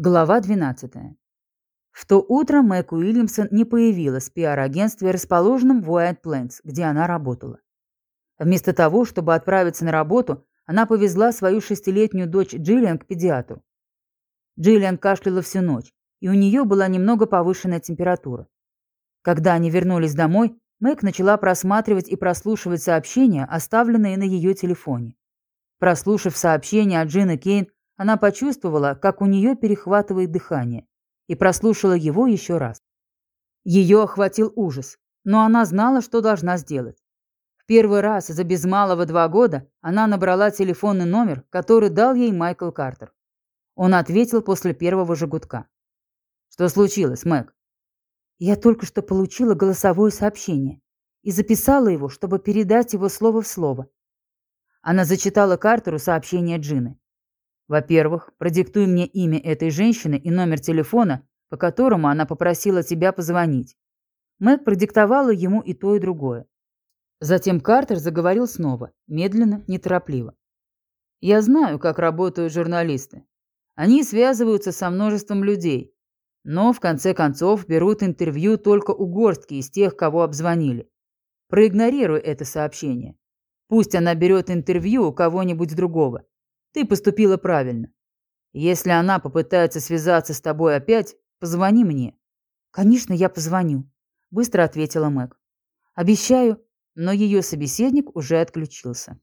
Глава 12. В то утро Мэг Уильямсон не появилась в пиар-агентстве, расположенном в Уайт Плэйнс, где она работала. Вместо того, чтобы отправиться на работу, она повезла свою шестилетнюю дочь Джиллиан к педиатру. Джиллиан кашляла всю ночь, и у нее была немного повышенная температура. Когда они вернулись домой, Мэг начала просматривать и прослушивать сообщения, оставленные на ее телефоне. Прослушав сообщение от Джины Кейн, она почувствовала, как у нее перехватывает дыхание, и прослушала его еще раз. Ее охватил ужас, но она знала, что должна сделать. В первый раз за без малого два года она набрала телефонный номер, который дал ей Майкл Картер. Он ответил после первого же «Что случилось, Мэг?» «Я только что получила голосовое сообщение и записала его, чтобы передать его слово в слово». Она зачитала Картеру сообщение Джины. Во-первых, продиктуй мне имя этой женщины и номер телефона, по которому она попросила тебя позвонить. Мэг продиктовала ему и то, и другое. Затем Картер заговорил снова, медленно, неторопливо. «Я знаю, как работают журналисты. Они связываются со множеством людей, но в конце концов берут интервью только у горстки из тех, кого обзвонили. Проигнорируй это сообщение. Пусть она берет интервью у кого-нибудь другого. Ты поступила правильно. Если она попытается связаться с тобой опять, позвони мне. Конечно, я позвоню, быстро ответила Мэг. Обещаю, но ее собеседник уже отключился.